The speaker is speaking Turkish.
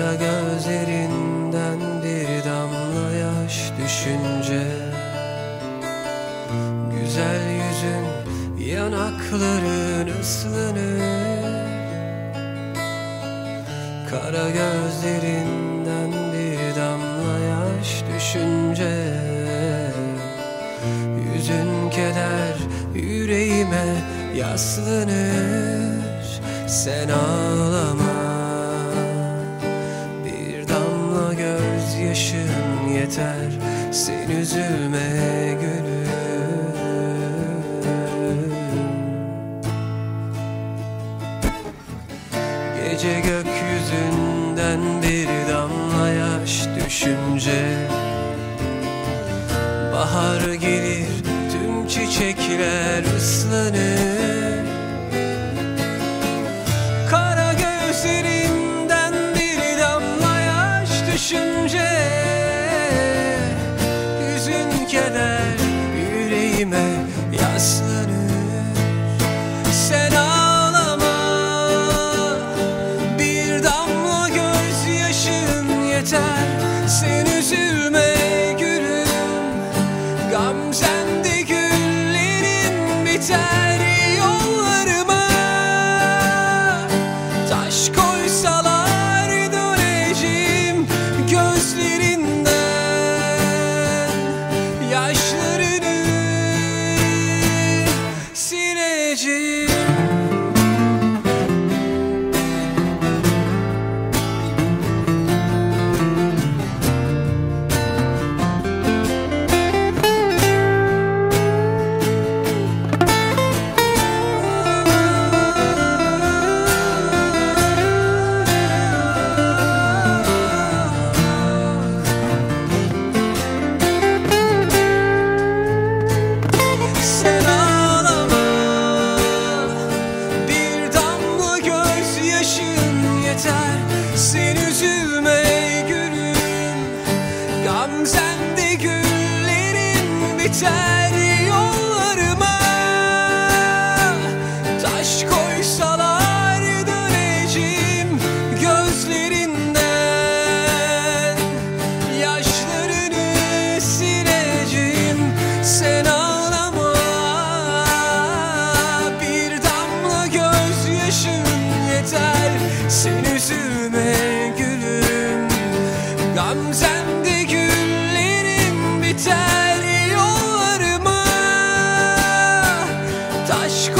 Kara gözlerinden bir damla yaş düşünce. Güzel yüzün yanakların ıslanır. Kara gözlerinden bir damla yaş düşünce. Yüzün keder yüreğime yaslanır. Sen ağlama gözyaşın yeter Sen üzülme gülüm. Gece gökyüzünden bir damla yaş düşünce Bahar gelir tüm çiçekler ıslanır yüreğime sileceğim biter yollarıma. Taş koysalar döneceğim gözlerinden. Yaşlarını sileceğim Sen ağlama. Bir damla gözyaşın yeter Sen üzülme gülüm. Gamzende güllerin biter Taş